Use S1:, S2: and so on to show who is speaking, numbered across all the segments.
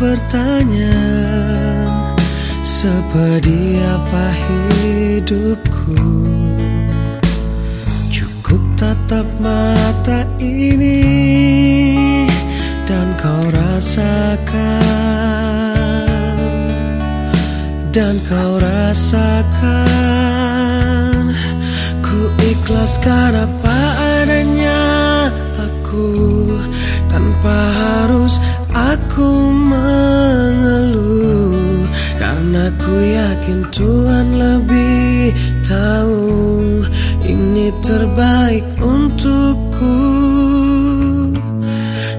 S1: bertanya Seperti apa hidupku? Cukup tatap mata ini Dan kau rasakan Dan kau rasakan Ku ikhlaskan apa adanya Karena ku yakin Tuhan lebih tahu Ini terbaik untukku.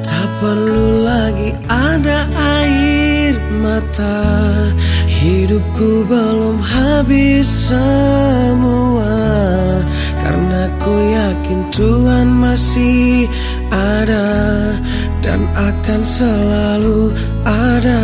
S1: Tak perlu lagi ada air mata. Hidupku belum habis semua. Karena ku yakin Tuhan masih ada dan akan selalu ada.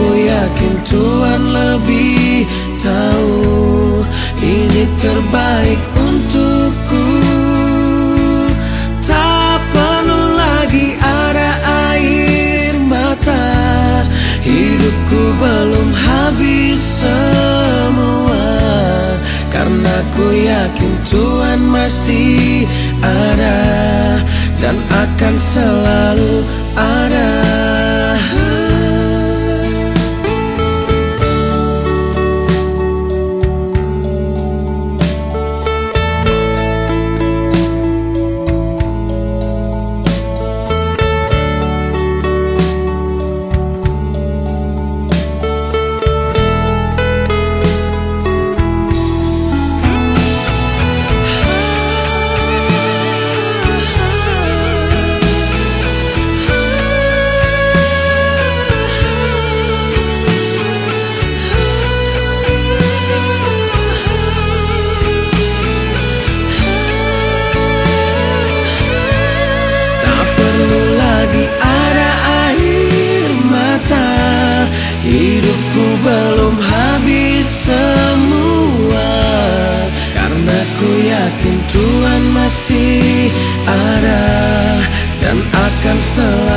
S1: Karena ku yakin Tuhan lebih tahu. Ini terbaik untukku. Tak perlu lagi ada air mata. Hidupku belum habis Aku yakin Tuhan masih ada Dan akan selalu ada Tuhan masih ada Dan akan selalu